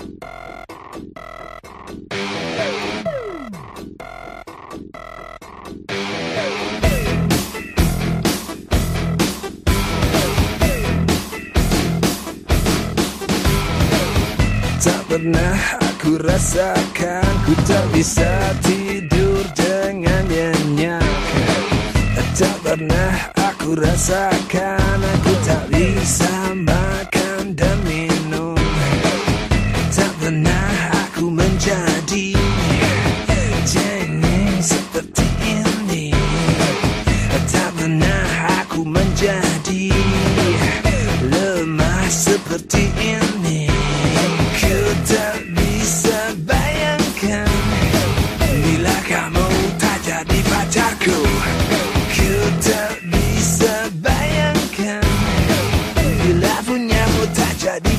Tak pernah aku rasakan Ku tak bisa tidur dengan nyenyak Tak pernah aku rasakan Aku tak bisa makan seperti ini. Ku tak bisa bayangkan Bila kamu tak jadi pacarku. Ku tak bisa bayangkan Bila punyamu tak jadi